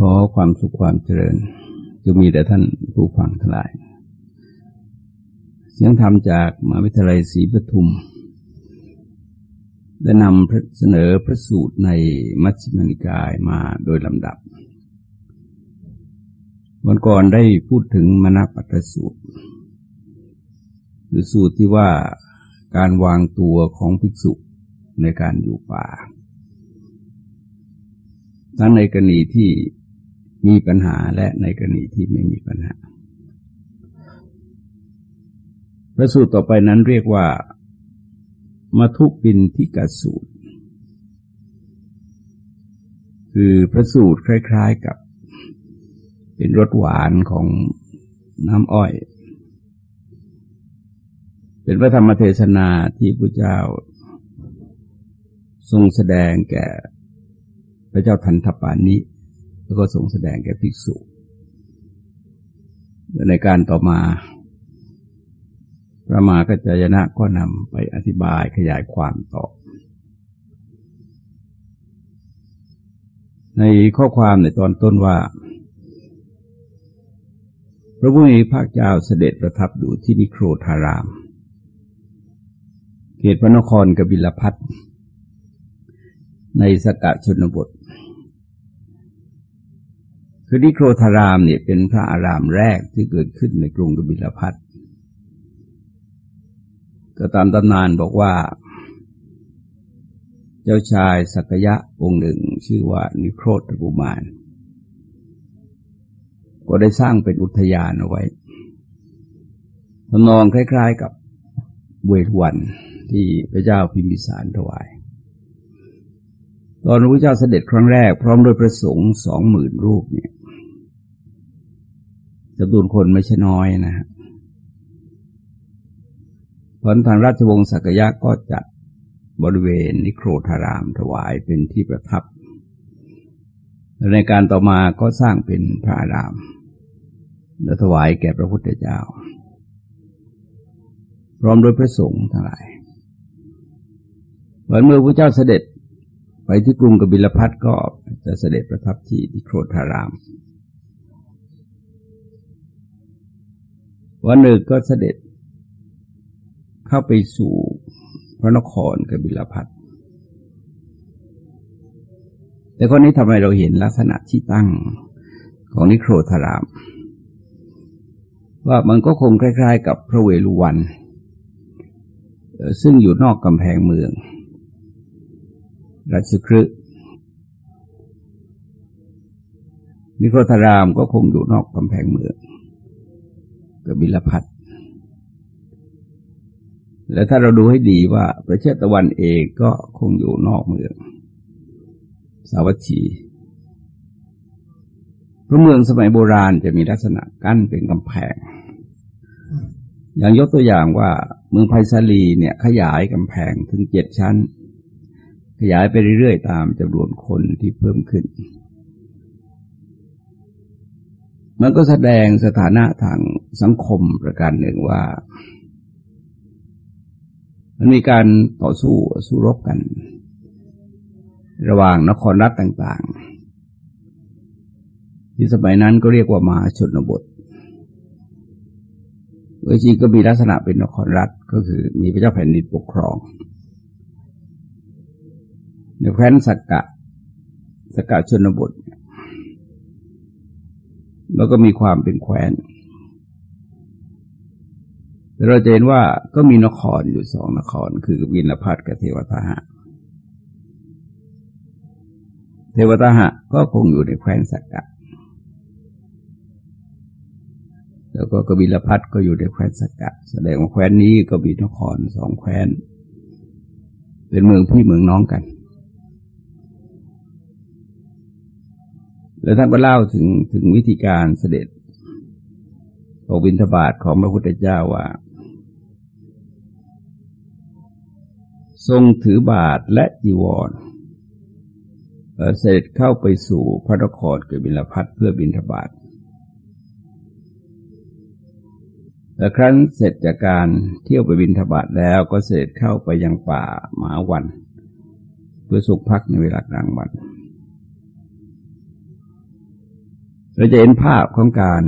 ขอความสุขความเจริญจะมีแต่ท่านผู้ฟังทั้งหลาย เสียงธรรมจากมหาวิทยาลัยศรีปทุม ได้นำเสนอพระสูตรในมัชฌิมานิกายมาโดยลำดับ วันก่อนได้พูดถึงมณปัตสูตรหรือสูตรที่ว่าการวางตัวของภิกษุในการอยู่ป่าทั้งในกรณีที่ มีปัญหาและในกรณีที่ไม่มีปัญหา พระสูตรต่อไปนั้นเรียกว่ามาทุปินทิกสูตร คือพระสูตรคล้าย ๆกับ เป็นรสหวานของน้ำอ้อย เป็นพระธรรมเทศนาที่พระเจ้า ทรงแสดงแก่พระเจ้าทันทปานิ แล้วก็ทรงแสดงแก่ภิกษุในการต่อมา พระมากัจจายนะก็นำไปอธิบายขยายความต่อ ในข้อความในตอนต้นว่า พระพุทธภาคเจ้าเสด็จประทับอยู่ที่นิโครธาราม เขตพระนครกบิลพัทในสกะชนบท คือนิโครธารามเนี่ยเป็นพระอารามแรกที่เกิดขึ้นในกรุงกบิลพัทก็ตามตำนานบอกว่า เจ้าชายสักยะองค์หนึ่งชื่อว่านิโครธกุมาร ก็ได้สร้างเป็นอุทยานเอาไว้ทำนองคล้าย ๆกับเวทวันที่พระเจ้าพิมพิสารถวาย ตอนพระเจ้าเสด็จครั้งแรกพร้อมโดยประสงค์สองหมื่นรูปเนี่ย จำนวนคนไม่ใช่น้อยนะฮะผลทางราชวงศ์สักยะก็จัดบริเวณนิโครธารามถวายเป็นที่ประทับ ในการต่อมาก็สร้างเป็นพระอาราม และถวายแก่พระพุทธเจ้า พร้อมโดยพระสงฆ์ทั้งหลายวันเมื่อพระเจ้าเสด็จไปที่กรุงกบิลพัทก็จะเสด็จประทับที่นิโครธาราม วันหนึ่งก็เสด็จ เข้าไปสู่พระนครกบิลพัทแต่คนนี้ทำไมเราเห็นลักษณะที่ตั้งของนิโครธาราม ว่ามันก็คงคล้าย ๆ กับพระเวฬุวัน ซึ่งอยู่นอกกำแพงเมืองรัชครึนิโครธารามก็คงอยู่นอกกำแพงเมือง กบิลพัทและถ้าเราดูให้ดีว่าประเทศตะวันเองก็คงอยู่นอกเมือง สาวัตถีพระเมืองสมัยโบราณจะมีลักษณะกั้นเป็นกำแพง อย่างยกตัวอย่างว่าเมืองไผ่สาลีเนี่ยขยายกำแพงถึงเจ็ดชั้น ขยายไปเรื่อยๆตามจำนวนคนที่เพิ่มขึ้น มันก็แสดงสถานะทางสังคมประการหนึ่งว่า มันมีการต่อสู้สู้รบกัน ระหว่างนครรัฐต่าง ๆ ที่สมัยนั้นก็เรียกว่ามาชนบทเวจีก็มีลักษณะเป็นนครรัฐก็คือมีพระเจ้าแผ่นดินปกครองในแคว้นสักกะสกกะชนบท แล้วก็มีความเป็นแคว้นแต่เราเห็นว่าก็มีนครอยู่สองนคร คือวินพัทกับเทวตาหะ เทวตาหะก็คงอยู่ในแคว้นสักกะ แล้วก็กบิลพัทก็อยู่ในแคว้นสักกะ แสดงว่าแคว้นนี้ก็มีนครสองแคว้น เป็นเมืองพี่เมืองน้องกัน แล้วท่านก็เล่าถึงถึงวิธีการเสด็จออกบิณฑบาตของพระพุทธเจ้าว่า ทรงถือบาทและจีวรเสด็จเข้าไปสู่พระนครเกิดบิลพัทเพื่อบิณฑบาตและครั้นเสร็จจากการเที่ยวไปบินทบาทแล้วก็เสด็จเข้าไปยังป่าหมาวัน เพื่อสุขพักในเวลากลางวัน เราจะเห็นภาพของการ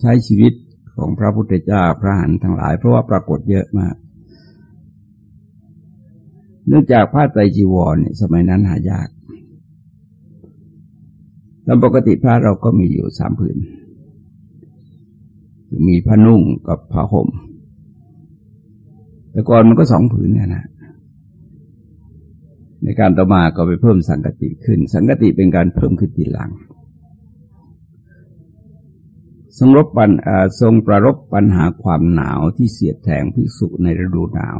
ใช้ชีวิตของพระพุทธเจ้าพระหันทั้งหลาย เพราะว่าปรากฏเยอะมาก เนื่องจากผ้าไตรจีวรเนี่ยสมัยนั้นหายากตามปกติพระเราก็มีอยู่สามผืน มีผ้านุ่งกับผ้าห่ม แต่ก่อนมันก็สองผืนเนี่ยนะในการต่อมาก็ไปเพิ่มสังกติขึ้น สังกติเป็นการเพิ่มขึ้นทีหลัง ทรงรบปัญทรงประรบปัญหาความหนาวที่เสียดแทงภิกษุในฤดูหนาว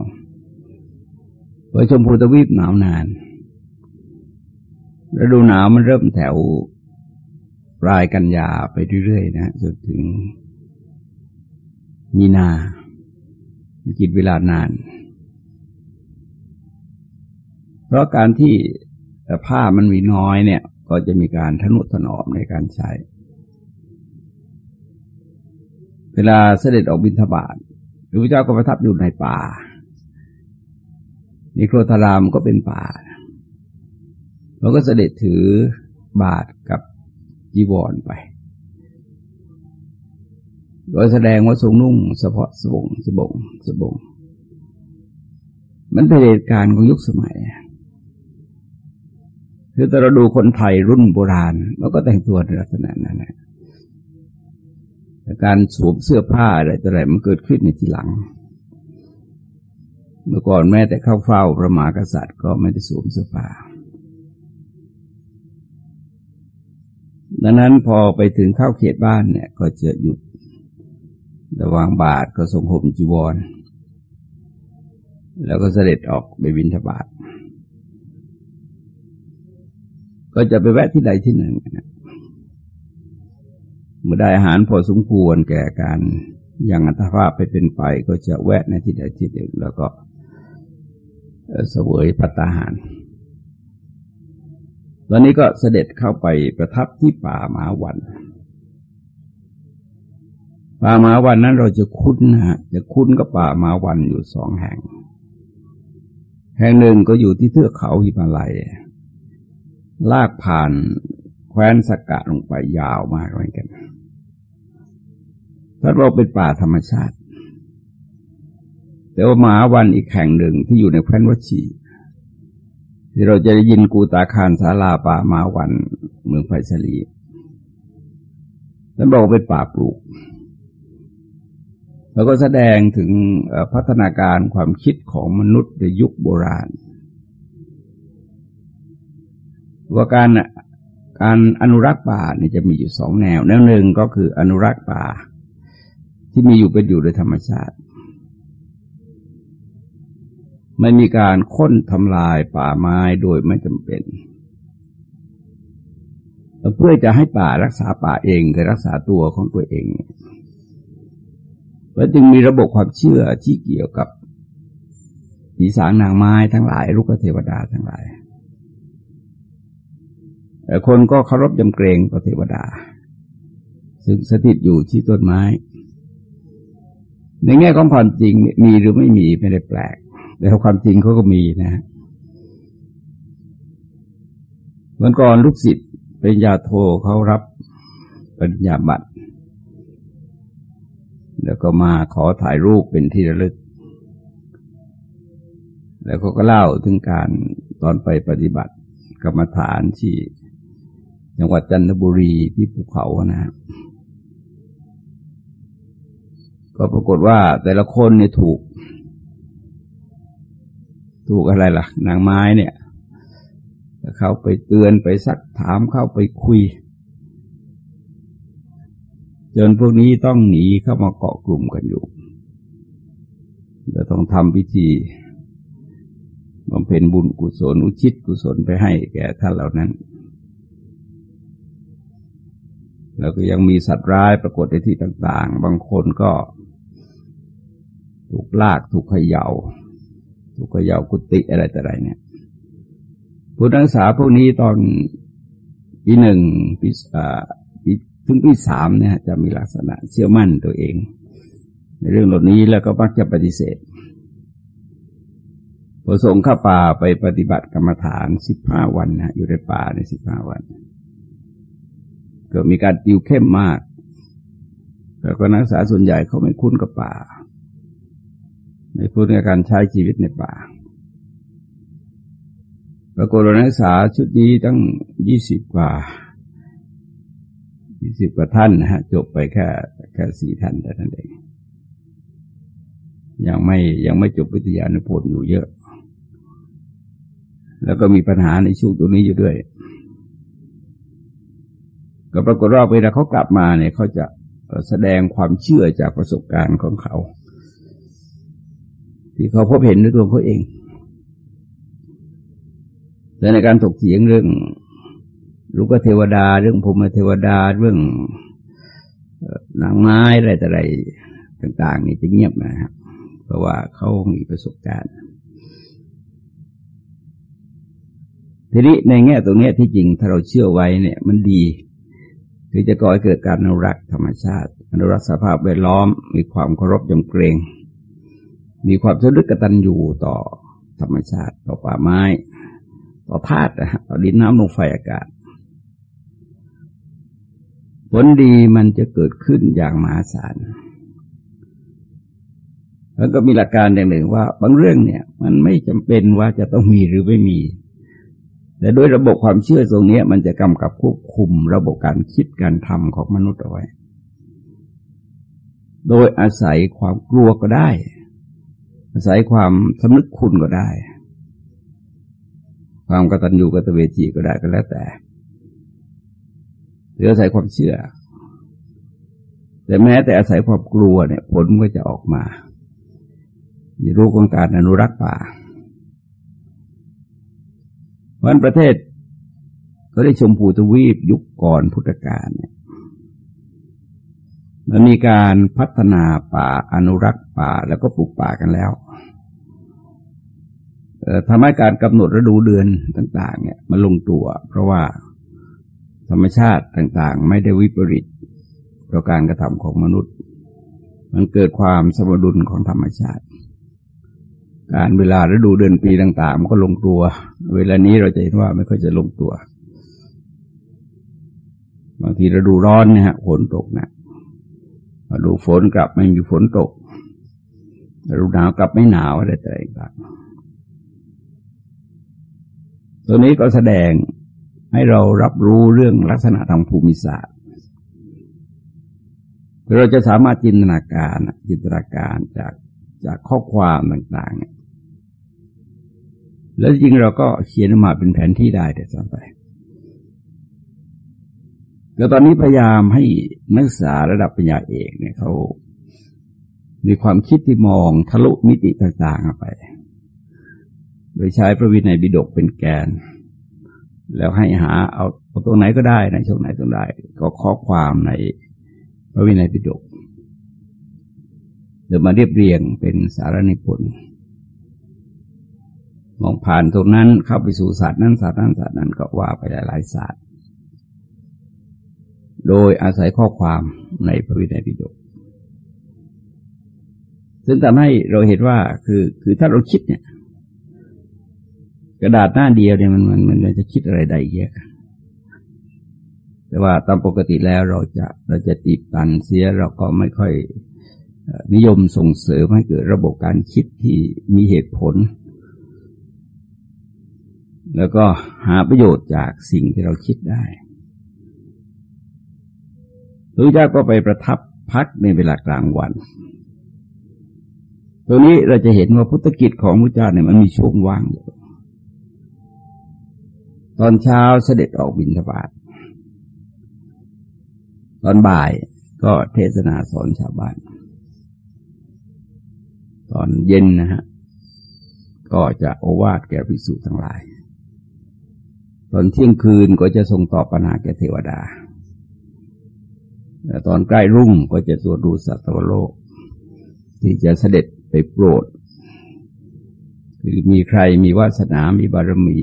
เพราะชมพูตวีปหนาวนาน ฤดูหนาวมันเริ่มแถวปลายกันยาไปเรื่อยๆนะจนถึงมีนากินเวลานาน เพราะการที่ผ้ามันมีน้อยเนี่ย ก็จะมีการทนุถนอมในการใช้ เวลาเสด็จออกบิณฑบาตพระพุทธเจ้าก็ประทับอยู่ในป่า นิโครธารามก็เป็นป่าเราก็เสด็จถือบาทกับจีวรไป โดยแสดงว่าทรงนุ่งเฉพาะสบงสบงสบง มันเป็นเหตุการณ์ของยุคสมัย คือแต่เราดูคนไทยรุ่นโบราณแล้วก็แต่งตัวในลักษณะนั้นนะ การสวมเสื้อผ้าอะไรต่ออะไรมันเกิดขึ้นในทีหลัง เมื่อก่อนแม้แต่เข้าเฝ้าพระมหากษัตริย์ก็ไม่ได้สวมเสื้อผ้าดังนั้นพอไปถึงเข้าเขตบ้านเนี่ย ก็จะหยุดระวางบาทก็ทรงห่มจีวร แล้วก็เสด็จออกไปบินทบาทก็จะไปแวะที่ใดที่หนึ่งนะ เมื่อได้อาหารพอสมควรแก่การยังอัตภาพไปเป็นไปก็จะแวะในที่ใดที่หนึ่งแล้วก็เสวยพัตาหาร ตอนนี้ก็เสด็จเข้าไปประทับที่ป่าหมาวัน ป่าหมาวันนั้นเราจะคุ้นนะฮะจะคุ้นกับป่าหมาวันอยู่สองแห่ง แห่งหนึ่งก็อยู่ที่เทือกเขาหิมาลัย ลากผ่านแคว้นสกกะลงไปยาวมากเหมือนกัน ถ้าเราเป็นป่าธรรมชาติ แต่ว่าหมาวันอีกแห่งหนึ่งที่อยู่ในแคว้นวชีที่เราจะได้ยินกูตาคารสาลาป่าหมาวันเมืองไผ่สลีนั้นบอกเป็นป่าปลูก แล้วก็แสดงถึงพัฒนาการความคิดของมนุษย์ในยุคโบราณ ว่าการการอนุรักษ์ป่านี่จะมีอยู่สองแนว แนวหนึ่งก็คืออนุรักษ์ป่า ที่มีอยู่เป็นอยู่โดยธรรมชาติไม่มีการค้นทำลายป่าไม้โดยไม่จำเป็น เพื่อจะให้ป่ารักษาป่าเองคือรักษาตัวของตัวเองแล้วจึงมีระบบความเชื่อที่เกี่ยวกับผีสางนางไม้ทั้งหลายลูกเทวดาทั้งหลายคนก็เคารพยำเกรงพระเทวดา ซึ่งสถิตอยู่ที่ต้นไม้ ในแง่ของความจริงมีหรือไม่มีไม่ได้แปลก แต่ความจริงเขาก็มีนะวันก่อนลูกศิษย์ปริญญาโทเขารับปริญญาบัตร แล้วก็มาขอถ่ายรูปเป็นที่ระลึก แล้วเขาก็เล่าถึงการตอนไปปฏิบัติกรรมฐานที่จังหวัดจันทบุรีที่ภูเขานะครับ ก็ปรากฏว่าแต่ละคนเนี่ยถูก ถูกอะไรล่ะ นางไม้เนี่ยเขาไปเตือนไปซักถามเข้าไปคุย จนพวกนี้ต้องหนีเข้ามาเกาะกลุ่มกันอยู่จะต้องทำพิธีบำเพ็ญบุญกุศลอุชิตกุศลไปให้แก่ท่านเหล่านั้น แล้วก็ยังมีสัตว์ร้ายปรากฏในที่ต่าง ๆ บางคนก็ ถูกลากถูกเขยา่า ถูกเขย่ากุฏิอะไรแต่ไรเนี่ยผู้นักศึกษาพวกนี้ตอนปีหนึ่งปีปีถึงปีสามเนี่ยจะมีลักษณะเชื่อมั่นตัวเอง ในเรื่องเหล่านี้แล้วก็มักจะปฏิเสธพอส่งข้าป่าไปปฏิบัติกรรมฐานสิบห้าวันนะอยู่ในป่าในสิบห้าวัน ก็มีการติวเข้มมากแล้วก็นักศึกษาส่วนใหญ่เขาไม่คุ้นกับป่า ไม่คุ้นกับการใช้ชีวิตในป่าปรากฏว่านักศึกษาชุดนี้ตั้งยี่สิบกว่ายี่สิบกว่าท่านนะฮะจบไปแค่แค่สี่ท่านแต่นั้นเองยังไม่ยังไม่จบวิทยานุพนธ์อยู่เยอะ แล้วก็มีปัญหาในช่วงตรงนี้อยู่ด้วย ก็ปรากฏว่าเวลาเขากลับมาเนี่ยเขาจะแสดงความเชื่อจากประสบการณ์ของเขา ที่เขาพบเห็นด้วยตัวเขาเอง แต่ในการถกเถียงเรื่องลูกเทวดา เรื่องพรมเทวดาเรื่องนางไม้อะไรแต่อะไรต่าง ๆ นี่จะเงียบนะครับ เพราะว่าเขามีประสบการณ์ ทีนี้ในแง่ตรงนี้ที่จริงถ้าเราเชื่อไว้เนี่ย มันดีคือจะก่อให้เกิดการอนุรักษ์ธรรมชาติ อนุรักษ์สภาพแวดล้อม มีความเคารพยำเกรง มีความสนึกกตัญญูต่อธรรมชาติต่อป่าไม้ ต่อธาตุต่อดินน้ำลมไฟอากาศ ผลดีมันจะเกิดขึ้นอย่างมหาศาลแล้วก็มีหลักการอย่างหนึ่งว่า บางเรื่องเนี่ย มันไม่จำเป็นว่าจะต้องมีหรือไม่มี แต่ด้วยระบบความเชื่อตรงนี้มันจะกำกับควบคุมระบบการคิดการทำของมนุษย์เอาไว้ โดยอาศัยความกลัวก็ได้ อาศัยความสำนึกคุณก็ได้ ความกตัญญูกตเวทีก็ได้ก็แล้วแต่หรืออาศัยความเชื่อ แต่แม้แต่อาศัยความกลัวเนี่ย ผลก็จะออกมาในรูปของการอนุรักษ์ป่าวันประเทศก็ได้ชมพูทวีปยุคก่อนพุทธกาลเนี่ย มันมีการพัฒนาป่าอนุรักษ์ป่าแล้วก็ปลูกป่ากันแล้วทำให้การกำหนดฤดูเดือนต่าง ๆ เนี่ยมันลงตัว เพราะว่าธรรมชาติต่างๆ ไม่ได้วิปริตเพราะการกระทำของมนุษย์ มันเกิดความสมดุลของธรรมชาติ การเวลาฤดูเดือนปีต่างๆ มันก็ลงตัว เวลานี้เราจะเห็นว่าไม่ค่อยจะลงตัว บางทีฤดูร้อนเนี่ยฮะฝนตกนะฤ ดูฝนกลับไม่มีฝนตกฤดูหนาวกลับไม่หนาวอะไรต่างๆตัวนี้ก็แสดงให้เรารับรู้เรื่องลักษณะทางภูมิศาสตร์เราจะสามารถจินตนาการจินตนาการจากจากข้อความต่างๆ แล้วจริงเราก็เขียนออกมาเป็นแผนที่ได้แต่สัไป แต่ตอนนี้พยายามให้นักศึกษาระดับปัญญาเอกเนี่ยเขามีความคิดที่มองทะลุมิติต่างๆไป โดยใช้พระวินัยบิดกเป็นแกน แล้วให้หาเอาเอาตรงไหนก็ได้ในช่วงไหนตรงใดก็ข้อความในพระวินัยบิดกเดี๋ยวมาเรียบเรียงเป็นสารนิพนธ์มองผ่านตรงนั้นเข้าไปสู่ศาสตร์นั้นศาสตร์นั้นศาสตร์นั้นก็ว่าไปหลายๆศาสตร์ โดยอาศัยข้อความในพระวินัยปิฎกซึ่งทำให้เราเห็นว่าคือคือถ้าเราคิดเนี่ย กระดาษหน้าเดียวเนี่ยมันมันมันจะคิดอะไรได้เยอะแต่ว่าตามปกติแล้วเราจะเราจะติดตันเสียเราก็ไม่ค่อยนิยมส่งเสริมให้เกิดระบบการคิดที่มีเหตุผล แล้วก็หาประโยชน์จากสิ่งที่เราคิดได้ พระเจ้าก็ไปประทับพักในเวลากลางวัน ตรงนี้เราจะเห็นว่าพุทธกิจของพระเจ้าเนี่ยมันมีช่วงว่างอยู่ตอนเช้าเสด็จออกบินทบาทตอนบ่ายก็เทศนาสอนชาวบ้าน ตอนเย็นนะฮะ ก็จะโอวาทแก่ภิกษุทั้งหลาย ตอนเที่ยงคืนก็จะทรงตอบปัญหาแก่เทวดา ต่ตอนใกล้รุ่งก็จะตรวจดูสัตวโลก ที่จะเสด็จไปโปรด คือมีใครมีวาสนา มีบารมี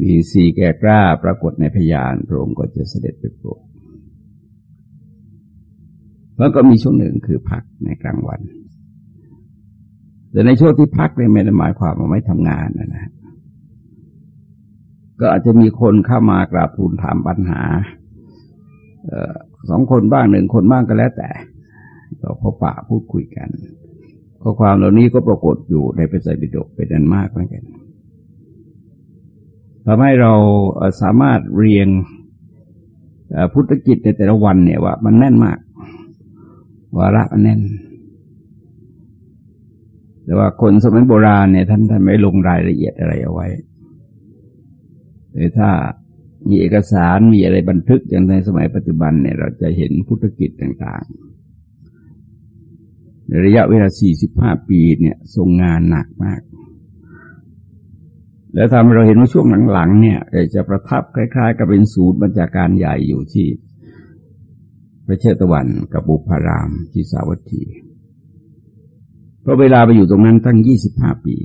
มีสีแก่กล้าปรากฏในพยานพระองค์ก็จะเสด็จไปโปรดแล้วก็มีช่วงหนึ่งคือพักในกลางวัน แต่ในช่วงที่พักเนี่ยไม่ได้หมายความว่าไม่ทำงานนะนะก็อาจจะมีคนเข้ามากราบทูลถามปัญหา สองคนบ้างหนึ่งคนบ้างก็แล้วแต่ก็พบปะพูดคุยกันข้อความเหล่านี้ก็ปรากฏอยู่ในพระไตรปิฎกเป็นอันมากเหมือนกันทำให้เราสามารถเรียงพุทธกิจในแต่ละวันเนี่ยว่ามันแน่นมาก วาระมันแน่น แต่ว่าคนสมัยโบราณเนี่ยท่านท่านไม่ลงรายละเอียดอะไรเอาไว้แต่ถ้า มีเอกสารมีอะไรบันทึกอย่างในสมัยปัจจุบันเนี่ยเราจะเห็นพุทธกิจต่างๆในระยะเวลา 45 ปีเนี่ยทรงงานหนักมาก แล้วทำให้เราเห็นว่าช่วงหลังๆเนี่ยจะประทับคล้าย ๆ กับเป็นศูนย์บัญชาการใหญ่อยู่ที่พระเชตวันกับบุพารามที่สาวัตถีเพราะเวลาไปอยู่ตรงนั้นตั้ง 25 ปี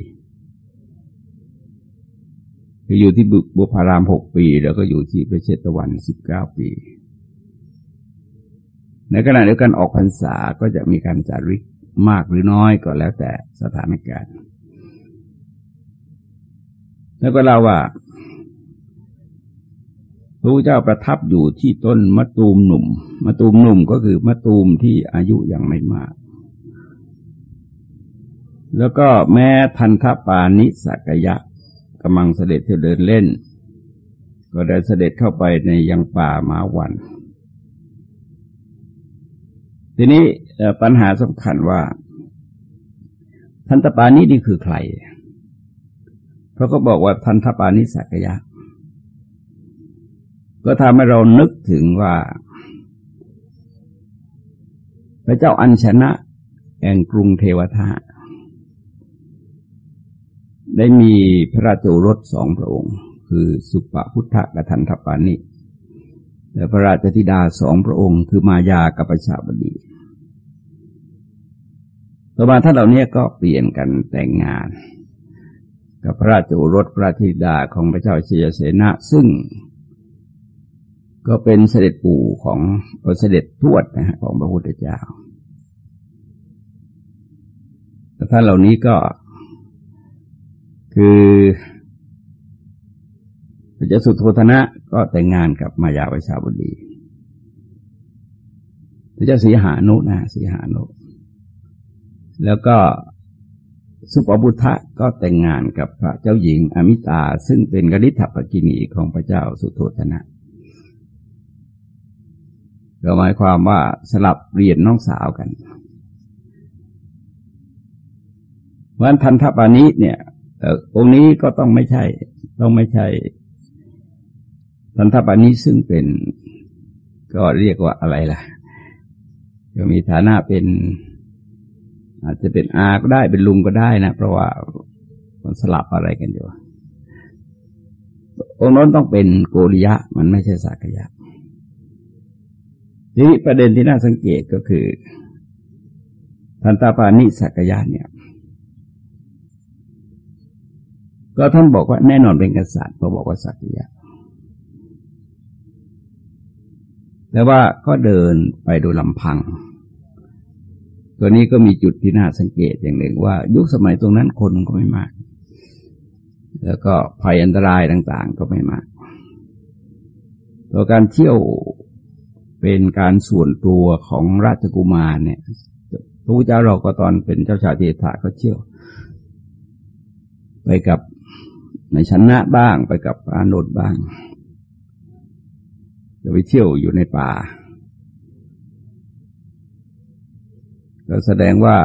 คืออยู่ที่บุพารามหกปี แล้วก็อยู่ที่พระเชตวันสิบเก้าปี ในขณะเดียวกันออกพรรษาก็จะมีการจาริกมากหรือน้อยก็แล้วแต่สถานการณ์ แล้วก็เล่าว่าพระพุทธเจ้าประทับอยู่ที่ต้นมะตูมหนุ่มมะตูมหนุ่มก็คือมะตูมที่อายุยังไม่มาก แล้วก็แม้ทันทปานิสักยะ กำลังเสด็จเที่ยวเดินเล่น ก็ได้เสด็จเข้าไปในยังป่ามาวัน ทีนี้ปัญหาสำคัญว่า ทันตปานินี่คือใครเพราะก็บอกว่าทันทปานิสักยะ ก็ทำให้เรานึกถึงว่า พระเจ้าอัญชนะแห่งกรุงเทวทา ได้มีพระราชโอรสสองพระองค์ คือสุปพุทธกทันทปานิและพระราชธิดาสองพระองค์ คือมายากับประชาบดีต่อมาท่านเหล่านี้ก็เปลี่ยนกันแต่งงาน กับพระราชโอรสพระธิดาของพระเจ้าเชียเสนะซึ่ง ก็เป็นเสด็จปู่ของเสด็จทวดนะฮะของพระพุทธเจ้าแต่ท่านเหล่านี้ก็ คือพระเจ้าสุโธธนะก็แต่งงานกับมายาวิชาบดีพระเจ้าสีหานุนะสีหานุ แล้วก็สุปบุทะก็แต่งงานกับพระเจ้าหญิงอมิตา ซึ่งเป็นกฤิษฐปกินีของพระเจ้าสุโธธนะก็หมายความว่าสลับเรียนน้องสาวกันวันทันทปานิเนี่ย องค์นี้ก็ต้องไม่ใช่ ต้องไม่ใช่สันทปานี้ซึ่งเป็นก็เรียกว่าอะไรล่ะก็มีฐานะเป็น อาจจะเป็นอาก็ได้เป็นลุงก็ได้นะ เพราะว่ามันสลับอะไรกันอยู่ องค์นั้นต้องเป็นโกริยะ มันไม่ใช่สักยะทีนี้ประเด็นที่น่าสังเกตก็คือทันตาปานิสักยะเนี่ย ก็ท่านบอกว่าแน่นอนเป็นกษัตริย์พอบอกว่าสักยะแต่ว่าก็เดินไปโดยลำพัง ตัวนี้ก็มีจุดที่น่าสังเกตอย่างหนึ่งว่า ยุคสมัยตรงนั้นคนก็ไม่มาก แล้วก็ภัยอันตรายต่าง ๆ ก็ไม่มากตัวการเที่ยวเป็นการส่วนตัวของราชกุมารเนี่ยพระพุทธเจ้าเราก็ตอนเป็นเจ้าชายเทถาก็เที่ยว ไปกับ ในชนะบ้างไปกับอานนท์บ้างจะไปเที่ยวอยู่ในป่าก็แสดงว่า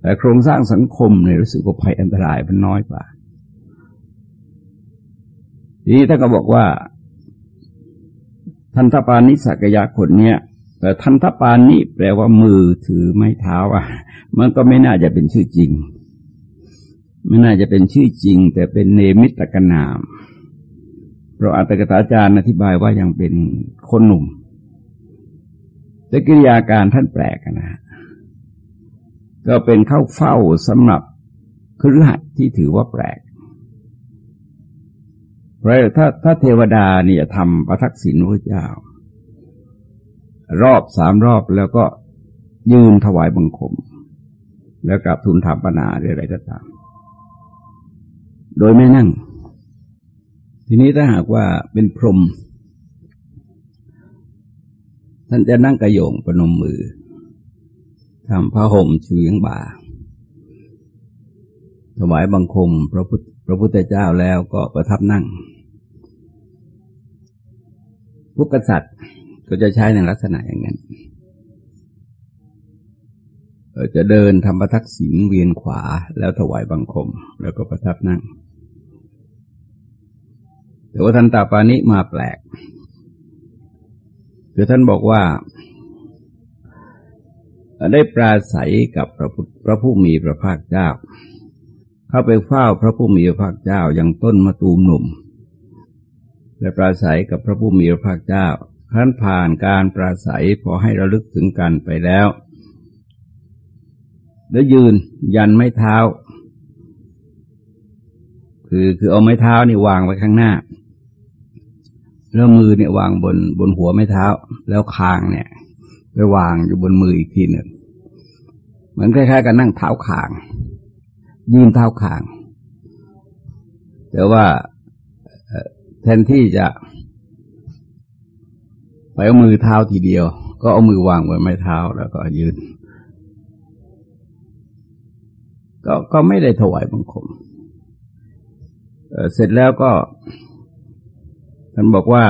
แต่โครงสร้างสังคมเนี่ยรู้สึกว่าภัยอันตรายมันน้อยกว่า ทีนี้ท่านก็บอกว่า ทันทปานิสักยะคนเนี้ยแต่ทันทปานิแปลว่ามือถือไม้เท้าอะ มันก็ไม่น่าจะเป็นชื่อจริง ไม่น่าจะเป็นชื่อจริง แต่เป็นเนมิตกนามเพราะอัตถกถาจารย์อธิบายว่ายังเป็นคนหนุ่ม แต่กิริยาการท่านแปลกนะ ก็เป็นเข้าเฝ้าสำหรับครือขัดที่ถือว่าแปลก เพราะถ้าถ้าเทวดาเนี่ยทำประทักษิณพระเจ้า รอบสามรอบแล้วก็ยืนถวายบังคม แล้วกลับทูลถามปัญหาอะไรก็ตาม โดยไม่นั่ง ทีนี้ถ้าหากว่าเป็นพรหมท่านจะนั่งกระโยงประนมมือทำผ้าห่มเฉียงบ่า ถวายบังคมพระพุทธพระพุทธเจ้าแล้วก็ประทับนั่ง พวกกษัตริย์ก็จะใช้ในลักษณะอย่างนั้นจะเดินทำประทักษิณเวียนขวาแล้วถวายบังคม แล้วก็ประทับนั่ง แต่ว่าท่านตาปานิมาแปลกคือท่านบอกว่า ได้ปราศัยกับพระพระผู้มีพระภาคเจ้า เข้าไปเฝ้าพระผู้มีพระภาคเจ้ายังต้นมะตูมหนุ่ม และปราศัยกับพระผู้มีพระภาคเจ้าท่านผ่านการปราศัยพอให้ระลึกถึงกันไปแล้ว แล้วยืนยันไม้เท้า คือคือเอาไม้เท้านี่วางไว้ข้างหน้า แล้วมือเนี่ยวางบนบนหัวไม้เท้า แล้วคางเนี่ย ไปวางอยู่บนมืออีกทีหนึ่งเหมือนคล้ายๆกับนั่งเท้าคาง ยืนเท้าคาง แต่ว่าแทนที่จะไปเอามือเท้าทีเดียว ก็เอามือวางบนไม้เท้าแล้วก็ยืน ก็ก็ไม่ได้ถวายบังคมเสร็จแล้วก็ ท่านบอกว่า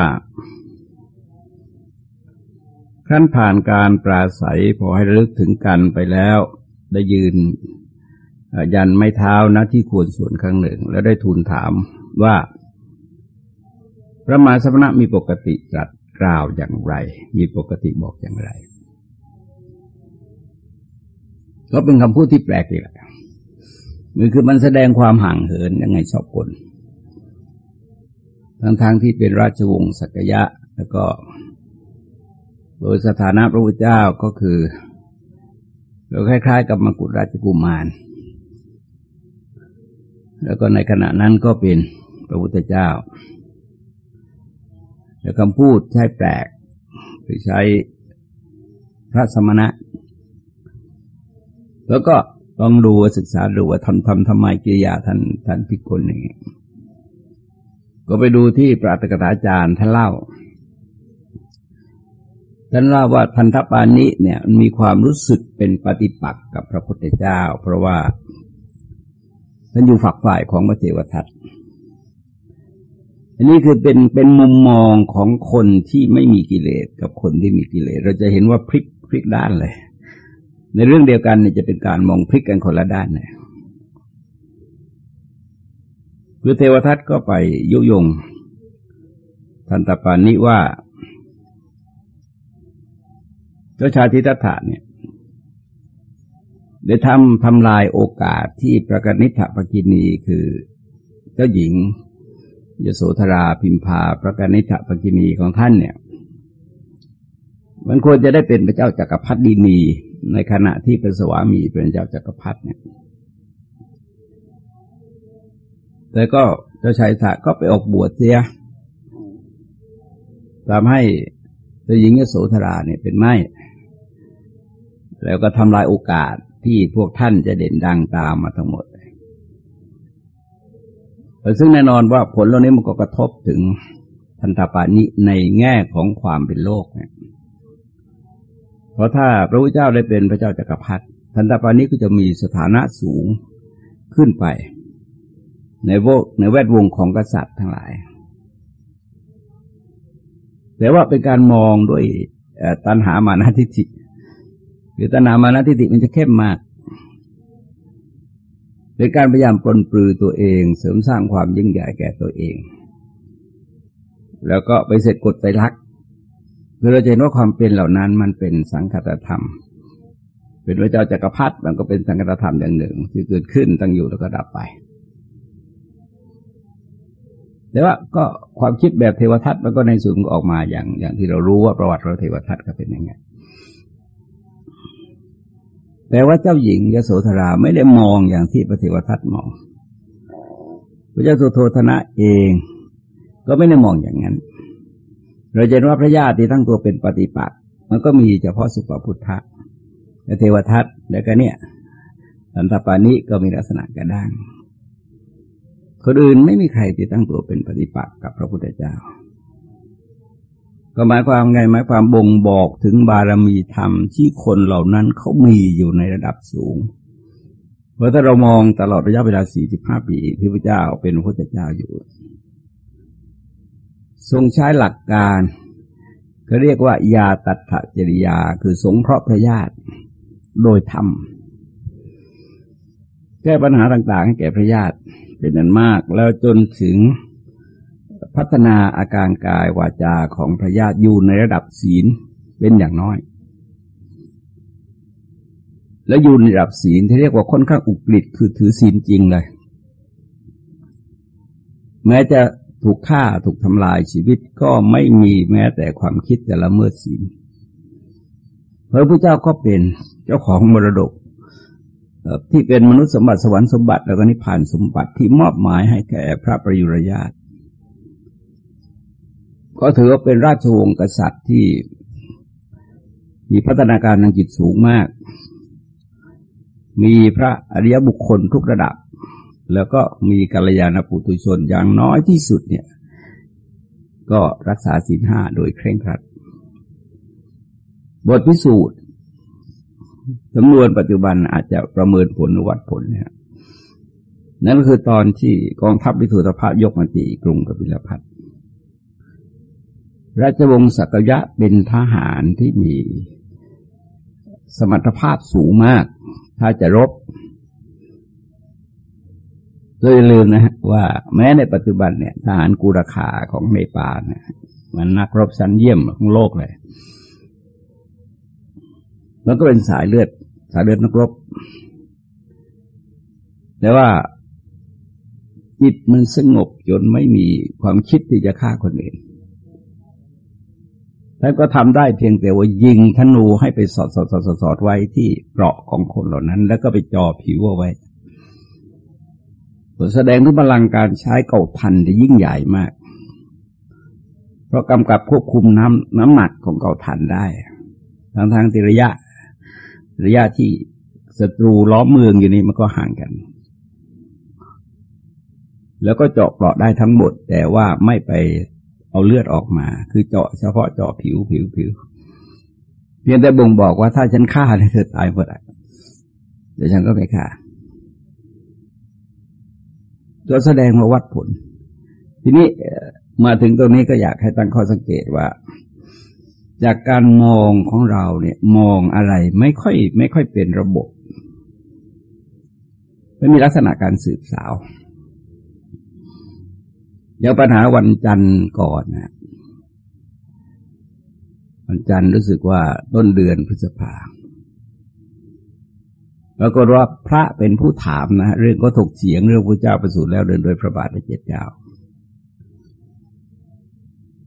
ขั้นผ่านการปราศัยพอให้ระลึกถึงกันไปแล้ว ได้ยืนยันไม่เท้านะที่ควรส่วนครั้งหนึ่ง แล้วได้ทูลถามว่า พระมหาสมณะมีปกติตรัสกล่าวอย่างไร มีปกติบอกอย่างไร ก็เป็นคำพูดที่แปลกอีกแหละมือคือมันแสดงความห่างเหินยังไงชอบคน ทั้งๆทที่เป็นราชวงศ์สักยะ แล้วก็ โดยสถานะพระพุทธเจ้าก็คือเราคล้าย ๆ กับมกุฎราชกุมาร แล้วก็ในขณะนั้นก็เป็นพระพุทธเจ้าแต่คำพูดใช้แปลกหรือใช้พระสมณะ แล้วก็ลองดูศึกษาดูว่าทำทำทำไมกิริยาท่านท่านพิกลอย่างนี้ ก็ไปดูที่ปราตกถาจารย์ท่านเล่า ท่านเล่าว่าพันธปานิเนี่ยมีความรู้สึกเป็นปฏิปักษ์กับพระพุทธเจ้า เพราะว่าท่านอยู่ฝักฝ่ายของพระเทวทัตอันนี้คือเป็นเป็นมุมมองของคนที่ไม่มีกิเลสกับคนที่มีกิเลส เราจะเห็นว่าพลิกพลิกด้านเลย ในเรื่องเดียวกันเนี่ยจะเป็นการมองพลิกกันคนละด้านเลย คือเทวทัตก็ไปยุยง ทันตปานิว่า เจ้าชายทิฏฐะเนี่ยได้ทำทำลายโอกาสที่ประกนิษฐปกินีคือเจ้าหญิงยโสธราพิมพาประกนิษฐปกินีของท่านเนี่ย มันควรจะได้เป็นพระเจ้าจากักรพรรดินีในขณะที่เป็นสวามีเป็นเจ้าจากักรพรรดิเนี่ย แต่ก็เจ้าชายสะก็ไปออกบวชเสียทำให้เจ้าหญิงยโสธราเนี่ยเป็นไม้แล้วก็ทำลายโอกาสที่พวกท่านจะเด่นดังตามมาทั้งหมดซึ่งแน่นอนว่าผลเหล่านี้มันก็กระทบถึงทันตปานิในแง่ของความเป็นโลกเนี่ย เพราะถ้าพระพุทธเจ้าได้เป็นพระเจ้าจากักรพรรดิทันตปานิก็จะมีสถานะสูงขึ้นไป ในโวในแวดวงของกษัตริย์ทั้งหลาย แต่ว่าเป็นการมองด้วยตัณหามานาทิฏฐิหรือตัณหามานาทิฏฐิมันจะเข้มมากเป็นการพยายามปลนปลือตัวเอง เสริมสร้างความยิ่งใหญ่แก่ตัวเอง แล้วก็ไปเสร็จกฎใจรักคือเราจะเห็นว่าความเป็นเหล่านั้นมันเป็นสังคตธรรม เป็นพระเจ้าจากักรพรรดิมันก็เป็นสังคตธรรมอย่างหนึ่ง ที่เกิดขึ้นตั้งอยู่แล้วก็ดับไป แต่ว่าก็ความคิดแบบเทวทัตมันก็ในสูงออกมาอย่างอย่างที่เรารู้ว่าประวัติพระเทวทัตก็เป็นยังไงแต่ว่าเจ้าหญิงยโสธราไม่ได้มองอย่างที่พระเทวทัตมอง พระเจ้าสุโธธนะเองก็ไม่ได้มองอย่างนั้น เราเห็นว่าพระญาติทั้งตัวเป็นปฏิปักษ์มันก็มีเฉพาะสุปพุทธะและเทวทัตแล้วก็เนี่ยสันตปานิก็มีลักษณะกระด้าง คนอื่นไม่มีใครที่ตั้งตัวเป็นปฏิปักษ์กับพระพุทธเจ้า ก็หมายความไงหมายความบ่งบอกถึงบารมีธรรมที่คนเหล่านั้นเขามีอยู่ในระดับสูง เพราะถ้าเรามองตลอดระยะเวลา 45 ปีที่พระเจ้าเป็นพระพุทธเจ้าอยู่ ทรงใช้หลักการก็เรียกว่ายาตัถจริยาคือสงเคราะห์พระญาติโดยธรรม แก้ปัญหาต่าง ๆ ให้แก่พระญาติเป็นนั้นมาก แล้วจนถึงพัฒนาอาการกายวาจาของพระญาติอยู่ในระดับศีลเป็นอย่างน้อย แล้วอยู่ในระดับศีลที่เรียกว่าค่อนข้างอุกฤษคือถือศีลจริงเลย แม้จะถูกฆ่าถูกทำลายชีวิตก็ไม่มีแม้แต่ความคิดจะละเมิดศีลพระพุทธเจ้าก็เป็นเจ้าของมรดก ที่เป็นมนุษย์สมบัติสวรรค์สมบัติแล้วก็นิพพานสมบัติที่มอบหมายให้แก่พระประยุรญาติก็ถือว่าเป็นราชวงศ์กษัตริย์ที่มีพัฒนาการทางจิตสูงมาก มีพระอริยบุคคลทุกระดับ แล้วก็มีกัลยาณปุถุชนอย่างน้อยที่สุดเนี่ย ก็รักษาศีลห้าโดยเคร่งครัด บทพิสูจน์ จำนวนปัจจุบันอาจจะประเมินผลวัดผลเนี่ยนั่นก็คือตอนที่กองทัพวิถุตภะยกมาตีกรุงกบิลพัทราชวงศ์สักยะเป็นทหารที่มีสมรรถภาพสูงมาก ถ้าจะรบเลยลืมนะว่าแม้ในปัจจุบันเนี่ยทหารกูราคาของเนปาลเนี่ยมันนักรบชั้นเยี่ยมของโลกเลย แล้วก็เป็นสายเลือด สายเลือดนักรบ แต่ว่าจิตมันสงบจนไม่มีความคิดที่จะฆ่าคนอื่นแล้วก็ทำได้เพียงแต่ว่ายิงธนูให้ไปสอดสอดสอดสอดไว้ที่เกราะของคนเหล่านั้น แล้วก็ไปจ่อผิวเอาไว้แสดงถึงพลังการใช้เก่าทันที่ยิ่งใหญ่มาก เพราะกำกับควบคุมน้ำน้ำหนักของเก่าทันได้ทางทางติระยะ ระยะที่ศัตรูล้อมเมืองอยู่นี่มันก็ห่างกัน แล้วก็เจาะเกราะได้ทั้งหมด แต่ว่าไม่ไปเอาเลือดออกมา คือเจาะเฉพาะเจาะผิวผิวผิวเพียงแต่บ่งบอกว่าถ้าฉันฆ่าเธอตายหมดเดี๋ยวฉันก็ไม่ฆ่าก็แสดงมาวัดผล ทีนี้มาถึงตรงนี้ก็อยากให้ตั้งข้อสังเกตว่า จากการมองของเราเนี่ยมองอะไรไม่ค่อยไม่ค่อยเป็นระบบไม่มีลักษณะการสืบสาวอย่างปัญหาวันจันทร์ก่อนนะวันจันทร์รู้สึกว่าต้นเดือนพฤษภาแล้วก็ว่าพระเป็นผู้ถามนะเรื่องก็ถกเถียงเรื่องพระเจ้าประสูติแล้วเดินโดยพระบาทพระเจ็ดเจ้า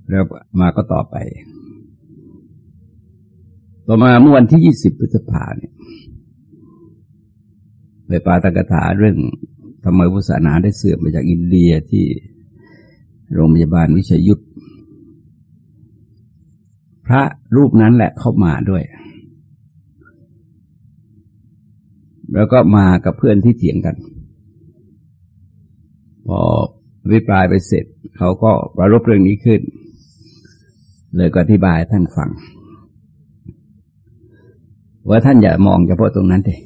แล้วมาก็ต่อไป ต่อมาเมื่อวันที่ยี่สิบพฤษภาเนี่ยไปปาตกถาเรื่องทำไมพุทธศาสนาได้เสื่อมมาจากอินเดียที่โรงพยาบาลวิชยยุทธพระรูปนั้นแหละเข้ามาด้วย แล้วก็มากับเพื่อนที่เถียงกัน พอวิปรายไปเสร็จ เขาก็ประรบเรื่องนี้ขึ้น เลยก็อธิบายท่านฟัง ว่าท่านอย่ามองเฉพาะตรงนั้นเลย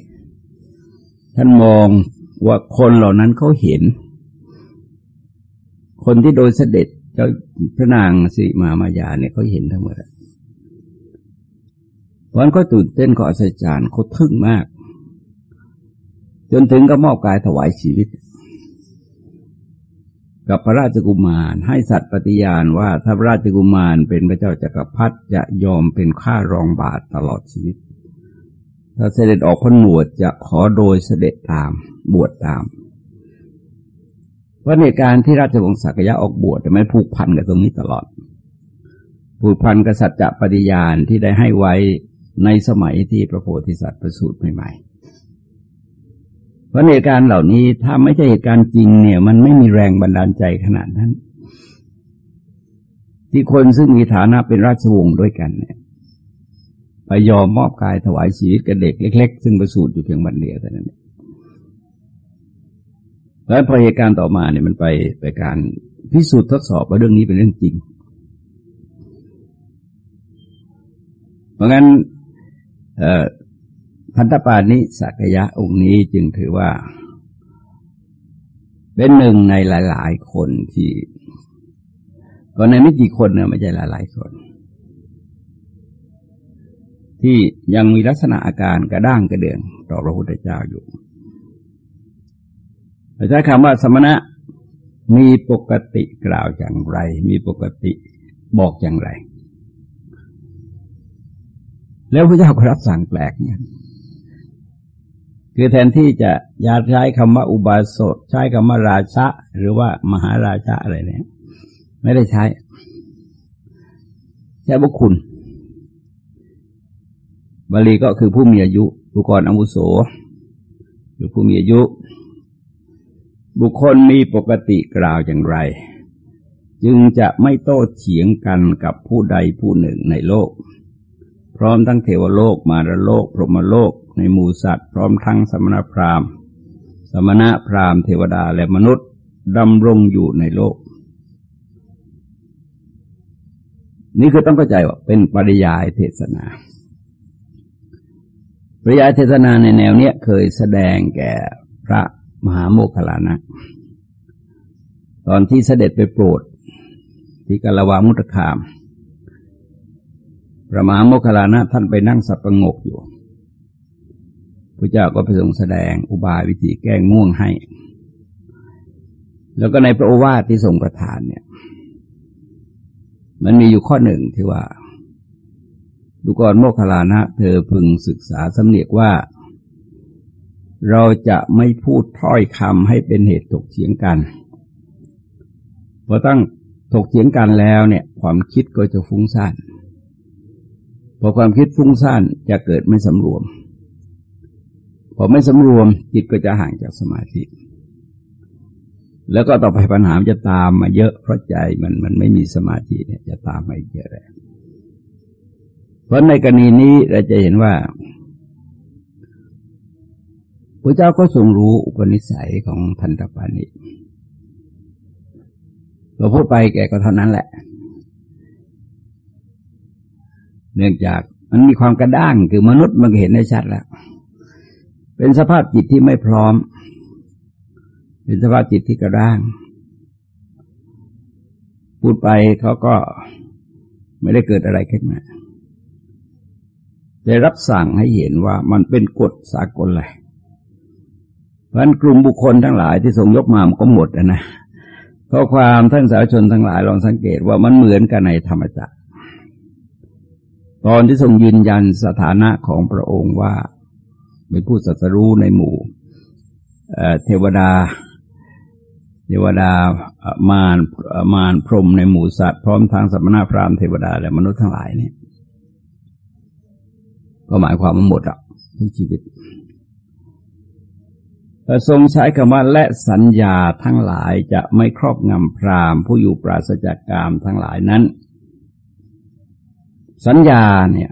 ท่านมองว่าคนเหล่านั้นเขาเห็น คนที่โดยเสด็จเจ้าพระนางสิมามายาเนี่ยเขาเห็นทั้งหมดวันก็ตื่นเต้นก็อัศจรรย์เขาทึ่งมาก จนถึงก็มอบกายถวายชีวิต กับพระราชกุมารให้สัตว์ปฏิญาณว่าถ้าพระราชกุมารเป็นพระเจ้าจากักรพรรดิจะยอมเป็นข้ารองบาทตลอดชีวิต ถ้าเสด็จออกพนวดจะขอโดยเสด็จตามบวชตามว่าะในการที่ราชวงศ์สักยะออกบวชแต่ไม่ผูกพันกับตรงนี้ตลอด ผูกพันกับสัจจะปฏิญาณที่ได้ให้ไว้ในสมัยที่พระโพธิสัตว์ประสูติใหม่ๆ เพราะเหตุการเหล่านี้ถ้าไม่ใช่เหตุการณ์จริงเนี่ย มันไม่มีแรงบันดาลใจขนาดนั้น ที่คนซึ่งมีฐานะเป็นราชวงศ์ด้วยกันเนี่ย ไปยอมมอบกายถวายชีวิตกับเด็กเล็ก ๆ ซึ่งประสูติอยู่เพียงวันเดียวเท่านั้นแล้วพอเหตุการณ์ต่อมาเนี่ยมันไปไปการพิสูจน์ทดสอบว่าเรื่องนี้เป็นเรื่องจริงราะงั้นพันธปานิสักยะองค์นี้จึงถือว่า เป็นหนึ่งในหลาย ๆ คนที่ก็ในไม่กี่คนเนี่ยไม่ใช่หลาย ๆ คน ที่ยังมีลักษณะอาการกระด้างกระเดืองต่อพระพุทธเจ้าอยู่ใช้คำว่าสมณะมีปกติกล่าวอย่างไร มีปกติบอกอย่างไร แล้วพระเจ้าก็รับสั่งแปลกเนี่ยคือแทนที่จะยาใช้คำว่าอุบาสกใช้คำว่าราชะหรือว่ามหาราชะอะไรเนี่ย ไม่ได้ใช้ ใช้บุคคุณ บาลีก็คือผู้มีอายุบุคคลอาวุโสหรือผู้มีอายุ บุคคลมีปกติกล่าวอย่างไร จึงจะไม่โต้เถียงกันกับผู้ใดผู้หนึ่งในโลก พร้อมทั้งเทวโลกมารโลก พรหมโลก ในหมู่สัตว์ พร้อมทั้งสมณพราหมณ์ สมณะพราหมณ์เทวดาและมนุษย์ดำรงอยู่ในโลก นี่คือต้องเข้าใจว่าเป็นปริยายเทศนา ปริยาเทศนาในแนวเนี้ยเคยแสดงแก่พระมหาโมคคลานะ ตอนที่เสด็จไปโปรดที่กาลวามุตคาม พระมหาโมคคลานะท่านไปนั่งสับประงกอยู่พระเจ้าก็ไปทรงแสดงอุบายวิธีแก้ง่วงให้ แล้วก็ในพระโอวาทที่ทรงประทานเนี่ย มันมีอยู่ข้อหนึ่งที่ว่า ดูกรโมคคลานะ เธอพึงศึกษาสำเนียกว่า เราจะไม่พูดถ้อยคำให้เป็นเหตุถกเถียงกันพอตั้งถกเถียงกันแล้วเนี่ย ความคิดก็จะฟุ้งซ่านพอความคิดฟุ้งซ่านจะเกิดไม่สำรวม พอไม่สำรวมจิตก็จะห่างจากสมาธิ แล้วก็ต่อไปปัญหาจะตามมาเยอะเพราะใจมันมันไม่มีสมาธิเนี่ยจะตามมาเยอะเลย เพราะในกรณีนี้เราจะเห็นว่าพระเจ้าก็ทรงรู้อุปนิสัยของทันตปานิเราพูดไปแกก็เท่านั้นแหละ เนื่องจากมันมีความกระด้างคือมนุษย์มันเห็นได้ชัดแล้ว เป็นสภาพจิตที่ไม่พร้อม เป็นสภาพจิตที่กระด้าง พูดไปเขาก็ไม่ได้เกิดอะไรขึ้นมา ได้รับสั่งให้เห็นว่ามันเป็นกฎสากลเลยเพราะนั้นกลุ่มบุคคลทั้งหลายที่ทรงยกมามันก็หมดนะข้อความท่านสาวชนทั้งหลายลองสังเกตว่ามันเหมือนกันในธรรมจักรตอนที่ทรงยืนยันสถานะของพระองค์ว่าเป็นผู้สัตรูในหมู่เทวดา เทวดามารมารพรมในหมู่สัตว์พร้อมทางสัมนาพรามเทวดาและมนุษย์ทั้งหลายเนี่ย ก็หมายความว่าหมดอะทุกชีวิตทรงใช้คำว่าและสัญญาทั้งหลายจะไม่ครอบงำพรามผู้อยู่ปราศจากกามทั้งหลายนั้น สัญญาเนี่ย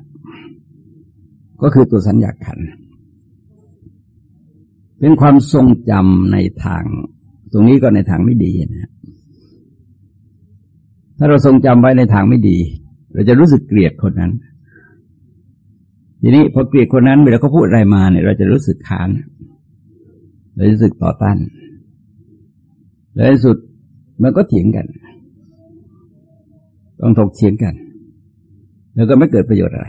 ก็คือตัวสัญญาขัน เป็นความทรงจำในทาง ตรงนี้ก็ในทางไม่ดีนะถ้าเราทรงจำไว้ในทางไม่ดี เราจะรู้สึกเกลียดคนนั้น ทีนี้พอเกลียดคนนั้นเวลาเขาพูดอะไรมาเนี่ย เราจะรู้สึกค้านเราจะรู้สึกต่อต้านแล้วในสุดมันก็เถียงกัน ต้องถกเถียงกัน แล้วก็ไม่เกิดประโยชน์อะไร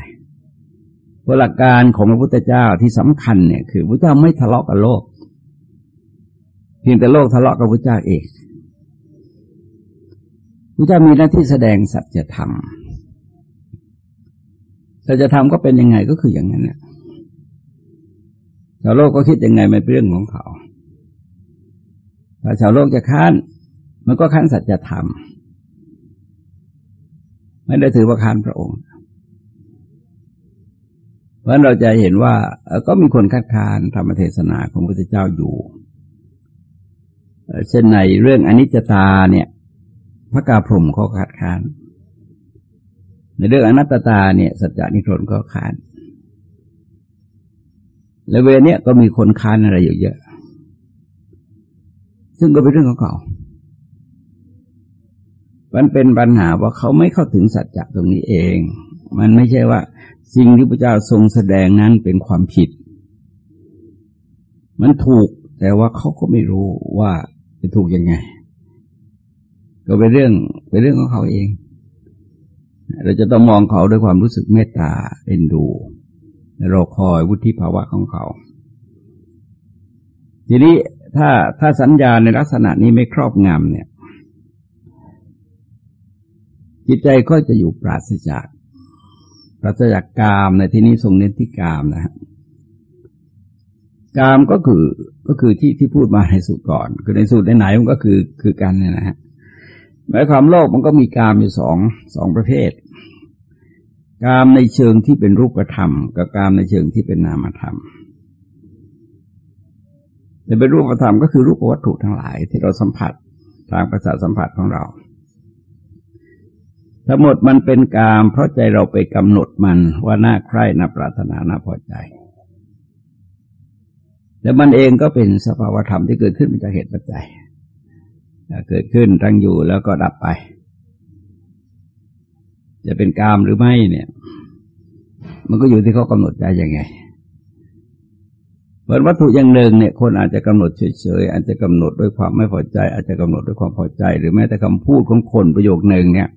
เพราะหลักการของพระพุทธเจ้าที่สำคัญเนี่ย คือพระเจ้าไม่ทะเลาะกับโลก เพียงแต่โลกทะเลาะกับพระเจ้าเองพระเจ้ามีหน้าที่แสดงสัจธรรม สัจธรรมก็เป็นยังไงก็คืออย่างนั้นแหละชาวโลกก็คิดยังไงมันเป็นเรื่องของเขาถ้าชาวโลกจะค้าน มันก็ค้านสัจธรรม ไม่ได้ถือว่าค้านพระองค์ เพราะเราจะเห็นว่าก็มีคนคัดค้านธรรมเทศนาของพระพุทธเจ้าอยู่ เช่นในเรื่องอนิจจตาเนี่ย พระกาพรมเขาคัดค้าน ในเรื่องอนัตตาเนี่ย สัจจานิโรธก็ค้าน และเวลเนี้ยก็มีคนค้านอะไรอยู่เยอะ ซึ่งก็เป็นเรื่องของเขามันเป็นปัญหาว่าเขาไม่เข้าถึงสัจจะตรงนี้เอง มันไม่ใช่ว่า สิ่งที่พระเจ้าทรงแสดงนั้นเป็นความผิด มันถูกแต่ว่าเขาก็ไม่รู้ว่าจะถูกยังไง ก็เป็นเรื่องเป็นเรื่องของเขาเอง เราจะต้องมองเขาด้วยความรู้สึกเมตตาเอ็นดูรอคอยวุฒิภาวะของเขา ทีนี้ถ้าถ้าสัญญาในลักษณะนี้ไม่ครอบงำเนี่ย จิตใจก็จะอยู่ปราศจากปราศจากกามในที่นี้ทรงเน้นที่กามนะฮะกามก็คือก็คือที่ที่พูดมาในสูตรก่อน คือในสูตรไหนๆมันก็คือคือกันเนี่ยนะฮะ หมายความโลกมันก็มีกามอยู่สองสองประเภท กามในเชิงที่เป็นรูปธรรม กับกามในเชิงที่เป็นนามธรรมแต่เป็นรูปธรรมก็คือรูปวัตถุทั้งหลาย ที่เราสัมผัสทางประสาทสัมผัสของเรา ทั้งหมดมันเป็นกาม เพราะใจเราไปกำหนดมันว่าน่าใคร่น่าปรารถนาน่าพอใจแต่มันเองก็เป็นสภาวธรรมที่เกิดขึ้นมาจากเหตุปัจจัย เกิดขึ้นตั้งอยู่แล้วก็ดับไป จะเป็นกามหรือไม่เนี่ย มันก็อยู่ที่เขากำหนดใจยังไงเหมือนวัตถุอย่างหนึ่งเนี่ย คนอาจจะกำหนดเฉยๆอาจจะกำหนดด้วยความไม่พอใจ อาจจะกำหนดด้วยความพอใจ หรือแม้แต่คำพูดของคนประโยคหนึ่งเนี่ย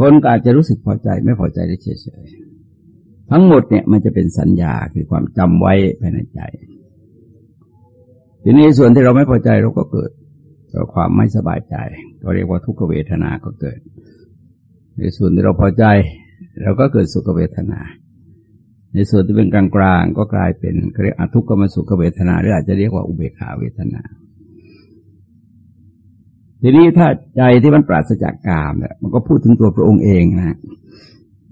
คนก็อาจจะรู้สึกพอใจไม่พอใจได้เฉยๆทั้งหมดเนี่ยมันจะเป็นสัญญาคือความจำไว้ภายในใจ ทีนี้ส่วนที่เราไม่พอใจเราก็เกิด ความไม่สบายใจ ก็เรียกว่าทุกขเวทนาก็เกิด ในส่วนที่เราพอใจ เราก็เกิดสุขเวทนา ในส่วนที่เป็นกลางกลางก็กลายเป็นเรียกอทุกขมสุขเวทนาหรืออาจจะเรียกว่าอุเบกขาเวทนา ทีนี้ถ้าใจที่มันปราศจากกามเนี่ยมันก็พูดถึงตัวพระองค์เองนะ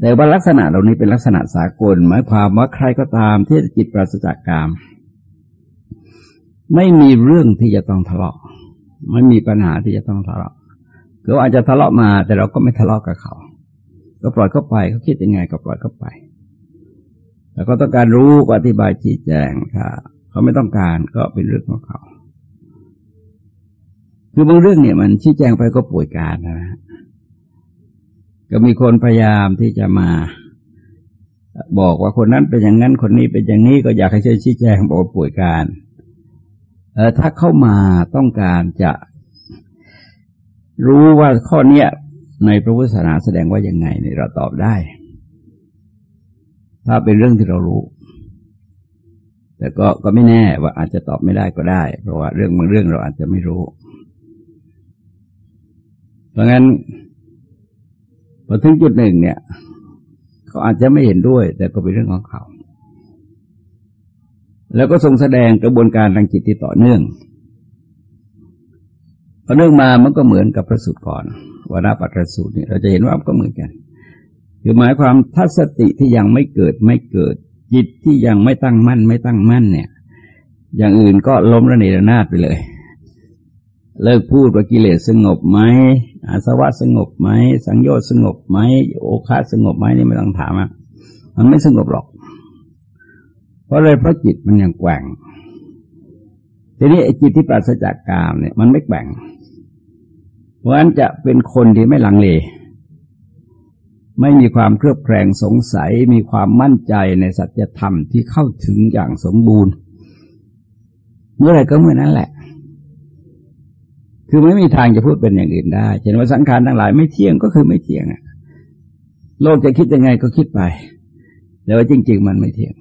แต่ว่าลักษณะเหล่านี้เป็นลักษณะสากล หมายความว่าใครก็ตามที่จิตปราศจากกาม ไม่มีเรื่องที่จะต้องทะเลาะ ไม่มีปัญหาที่จะต้องทะเลาะเขาอาจจะทะเลาะมา แต่เราก็ไม่ทะเลาะกับเขา ก็ปล่อยเขาไปเขาคิดยังไงก็ปล่อยเขาไป แล้วก็ต้องการรู้ก็อธิบายชี้แจงถ้าเขาไม่ต้องการก็เป็นเรื่องของเขา คือบางเรื่องเนี่ยมันชี้แจงไปก็ป่วยการนะก็มีคนพยายามที่จะมาบอกว่าคนนั้นเป็นอย่างนั้นคนนี้เป็นอย่างนี้ก็อยากให้ช่วยชี้แจงบอกป่วยการ ถ้าเข้ามาต้องการจะรู้ว่าข้อเนี้ยในพระพุทธศาสนาแสดงว่ายังไงเนี่ยเราตอบได้ ถ้าเป็นเรื่องที่เรารู้ แต่ก็ก็ไม่แน่ว่าอาจจะตอบไม่ได้ก็ได้ เพราะว่าเรื่องบางเรื่องเราอาจจะไม่รู้ เพราะงั้นพอถึงจุดหนึ่งเนี่ยเขาอาจจะไม่เห็นด้วย แต่ก็เป็นเรื่องของเขา แล้วก็ทรงแสดงกระบวนการทางจิตที่ต่อเนื่องพอเนื่องมามันก็เหมือนกับพระสูตรก่อนวาระปัตรสูตรนี่เราจะเห็นว่าก็เหมือนกัน คือหมายความทัศติที่ยังไม่เกิดไม่เกิด จิตที่ยังไม่ตั้งมั่น ไม่ตั้งมั่นเนี่ย อย่างอื่นก็ล้มระเนระนาดไปเลย เลิกพูดว่ากิเลสสงบไหมอาสวะสงบไหมสังโยชน์สงบไหมโอคาสงบไหมนี่ไม่ต้องถามอะมันไม่สงบหรอก เพราะอะไรเพราะจิตมันยังแกว่งทีนี้ไอ้จิตที่ปราศจากกามเนี่ย มันไม่แกว่ง เพราะฉะนั้นจะเป็นคนที่ไม่ลังเล ไม่มีความเครือบแคลงสงสัย มีความมั่นใจในสัจธรรมที่เข้าถึงอย่างสมบูรณ์ เมื่อไรก็เมื่อนั้นแหละ คือไม่มีทางจะพูดเป็นอย่างอื่นได้เช่นว่าสังขารทั้งหลายไม่เที่ยงก็คือไม่เที่ยงอะโลกจะคิดยังไงก็คิดไป แต่ว่าจริง ๆ มันไม่เที่ยง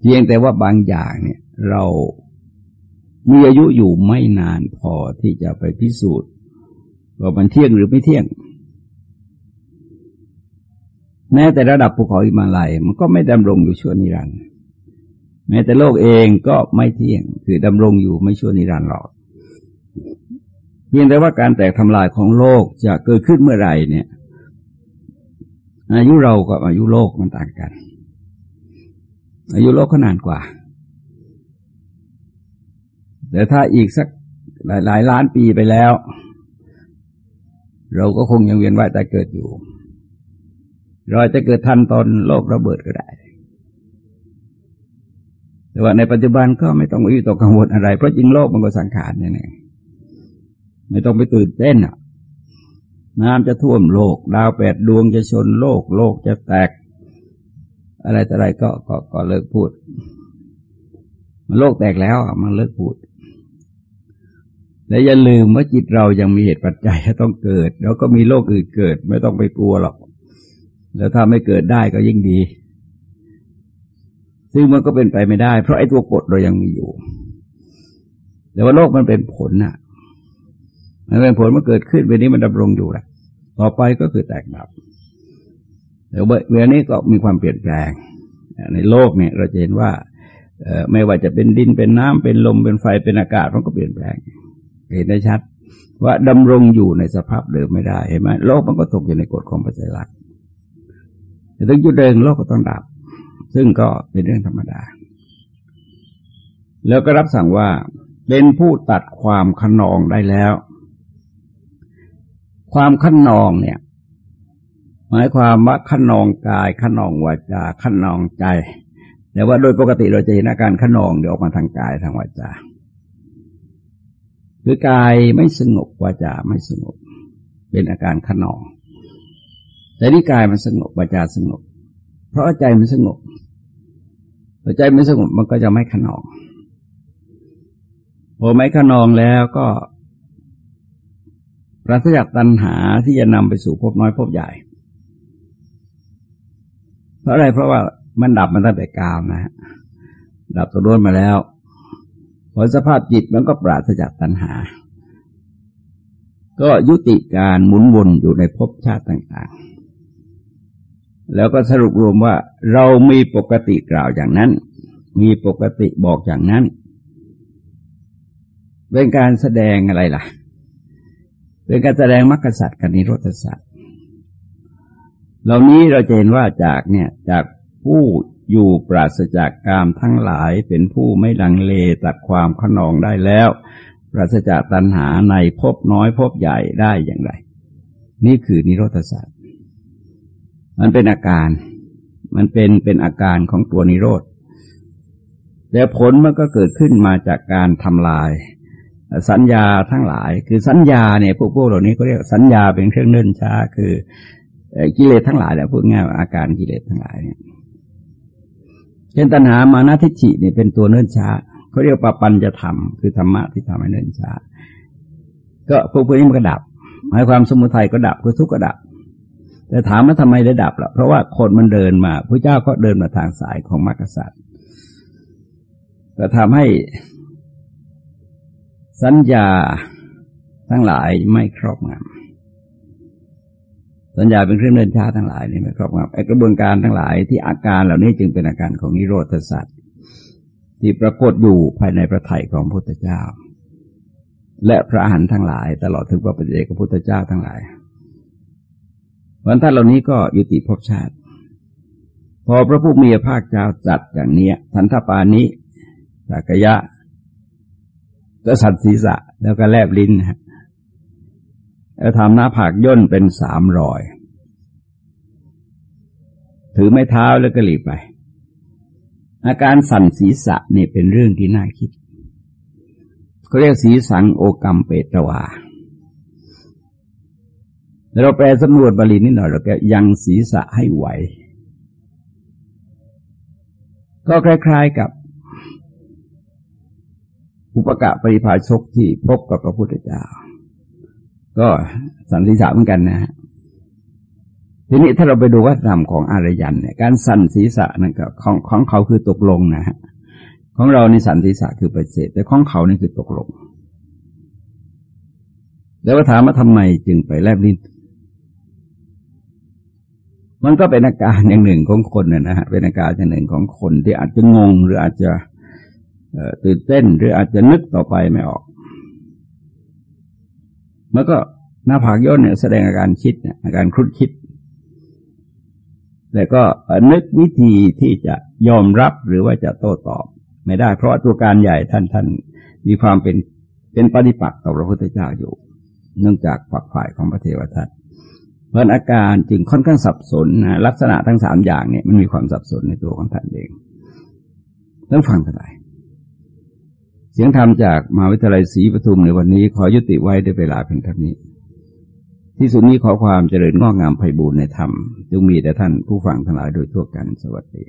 เพียงแต่ว่าบางอย่างเนี่ย เรามีอายุอยู่ไม่นานพอที่จะไปพิสูจน์ว่ามันเที่ยงหรือไม่เที่ยง แม้แต่ระดับภูเขาอิมาลัย มันก็ไม่ดำรงอยู่ชั่วนิรันดร์แม้แต่โลกเองก็ไม่เที่ยง คือดำรงอยู่ไม่ชั่วนิรันดร์หรอกเพียงแต่ว่าการแตกทำลายของโลกจะเกิดขึ้นเมื่อไหร่เนี่ย อายุเรากับอายุโลกมันต่างกัน อายุโลกก็นานกว่า แต่ถ้าอีกสักหลายหลายล้านปีไปแล้ว เราก็คงยังเวียนว่ายตายเกิดอยู่ เราจะเกิดทันตอนโลกระเบิดก็ได้ แต่ว่าในปัจจุบันก็ไม่ต้องวิตกกังวลอะไร เพราะจริงโลกมันก็สังขารเนี่เองไม่ต้องไปตื่นเต้นอะน้ำจะท่วมโลก ดาวแปดดวงจะชนโลก โลกจะแตก อะไรแต่อะไรก็ก็ก็เลิกพูด มันโลกแตกแล้วมันเลิกพูดและอย่าลืมว่าจิตเรายังมีเหตุปัจจัยต้องเกิด แล้วก็มีโลกอื่นเกิด ไม่ต้องไปกลัวหรอก แล้วถ้าไม่เกิดได้ก็ยิ่งดี ซึ่งมันก็เป็นไปไม่ได้ เพราะไอ้ตัวกฎเรายังมีอยู่ แต่ว่าโลกมันเป็นผลน่ะ มันเป็นผลมันเกิดขึ้นเวลนี้มันดำรงอยู่แหละต่อไปก็คือแตกดับ เวลานี้ก็มีความเปลี่ยนแปลง ในโลกเนี่ยเราจะเห็นว่าไม่ว่าจะเป็นดินเป็นน้ำเป็นลมเป็นไฟเป็นอากาศมันก็เปลี่ยนแปลง เห็นได้ชัด ว่าดำรงอยู่ในสภาพเดิมไม่ได้เห็นไหมโลกมันก็ตกอยู่ในกฎของปัจจัยหลักแต่ถึงจุดเดิมโลกก็ต้องดับ ซึ่งก็เป็นเรื่องธรรมดา แล้วก็รับสั่งว่าเป็นผู้ตัดความขนองได้แล้ว ความขนองเนี่ย มายความว่าขนองกายขนองวาจาขนองใจ แต่ว่าโดยปกติเราจะเห็นอาการขนองเดี๋ยวออกมาทางกายทางวาจาคือกายไม่สงบวาจาไม่สงบ เป็นอาการขนอง แต่นี่กายมันสงบวาจาสงบ เพราะใจมันสงบพอใจไม่สงบมันก็จะไม่ขนองพอไม่ขนองแล้วก็ปราศจากตัณหาที่จะนำไปสู่ภพน้อยภพใหญ่ เพราะอะไรเพราะว่ามันดับมันตั้งแต่กามนะฮะดับตัวโดนมาแล้วผลสภาพจิตมันก็ปราศจากตัณหา ก็ยุติการหมุนวนอยู่ในภพชาติต่างๆ แล้วก็สรุปรวมว่าเรามีปกติกล่าวอย่างนั้น มีปกติบอกอย่างนั้น เป็นการแสดงอะไรล่ะ เป็นการแสดงมรรคสัตว์กับนิโรธสัตว เหล่านี้เราจะเห็นว่าจากเนี่ยจากผู้อยู่ปราศจากกามทั้งหลายเป็นผู้ไม่ลังเลตัดความขนองได้แล้ว ปราศจากตัณหาในภพน้อยภพใหญ่ได้อย่างไร นี่คือนิโรธศาสตว์มันเป็นอาการ มันเป็นเป็นอาการของตัวนิโรธแต่ผลมันก็เกิดขึ้นมาจากการทำลาย สัญญาทั้งหลาย คือสัญญาเนี่ยพวกพวกเหล่านี้ก็เรียกสัญญาเป็นเครื่องเนิ่นช้าคือ กิเลสทั้งหลายแหละพูดง่ายอาการกิเลสทั้งหลายเนี่ยเช่นตัณหามานาทิฏฐิเนี่ยเป็นตัวเนิ่นช้าเขาเรียกปปัญจะทำคือธรรมะที่ทำให้เนิ่นช้า ก็พวกพวกนี้มันก็ดับ หมายความสมุทัยก็ดับคือทุกข์ก็ดับ แต่ถามว่าทำไมได้ดับล่ะเพราะว่าคนมันเดินมาพระเจ้าก็เดินมาทางสายของมรรคสัตว์ก็ทำให้สัญญาทั้งหลายไม่ครอบงำ สัญญาเป็นเครื่องเดินช้าทั้งหลายนี่ไม่ครอบงำไอกระบวนการทั้งหลายที่อาการเหล่านี้จึงเป็นอาการของนิโรธสัตว์ที่ปรากฏอยู่ภายในพระไถ่ของพระพุทธเจ้า และพระหันทั้งหลาย ตลอดถึงพระปฏิเจกพุทธเจ้าทั้งหลายวันท่านเหล่านี้ก็ยุติภพชาติ พอพระผู้มีพระภาคเจ้าจัดอย่างนี้ทันทปานิสักยะก็สัตว์ศีรษะแล้วก็แลบลิ้นฮะ ทำหน้าผากย่นเป็นสามรอย ถือไม้เท้าแล้วก็หลีบไป อาการสั่นศีรษะนี่เป็นเรื่องที่น่าคิดเขาเรียกสีสังโอกรรมเปตวาเราแปลสำนวนบาลีนิดหน่อยเราแกยังศีรษะให้ไหว ก็คล้าย ๆกับ อุปกะปริภาชกที่พบกับพระพุทธเจ้า ก็สันติษะเหมือนกันนะฮะทีนี้ถ้าเราไปดูวัฒนธรรมของอารยันเนี่ยการสันศีษะนั่นก็ของของเขาคือตกลงนะฮะของเราในสันศีษะคือปฏิเสธแต่ของเขานี่คือตกลง แล้วถามว่าทำไมจึงไปแลบลิ้นมันก็เป็นอาการอย่างหนึ่งของคนนะฮะเป็นอาการอย่างหนึ่งของคนที่อาจจะงงหรืออาจจะตื่นเต้น หรืออาจจะนึกต่อไปไม่ออก มันก็หน้าผากย่นเนี่ยแสดงอาการคิดอาการครุดคิดแต่ก็นึกวิธีที่จะยอมรับหรือว่าจะโต้ตอบ ไม่ได้ เพราะตัวการใหญ่ท่านท่านมีความเป็นเป็นปฏิปักษ์ต่อพระพุทธเจ้าอยู่ เนื่องจากฝักฝ่ายของพระเทวทัตเพราะอาการจึงค่อนข้างสับสนนะลักษณะทั้งสามอย่างเนี่ยมันมีความสับสนในตัวของท่านเองต้องฟังกันไป เสียงธรรมจากมหาวิทยาลัยศรีปทุมในวันนี้ขอยุติไว้ด้วยเวลาเพียงเท่านี้ ที่สุดนี้ขอความเจริญงอกงามไพบูรณ์ในธรรมจงมีแต่ท่านผู้ฟังทั้งหลายโดยทั่วกันสวัสดี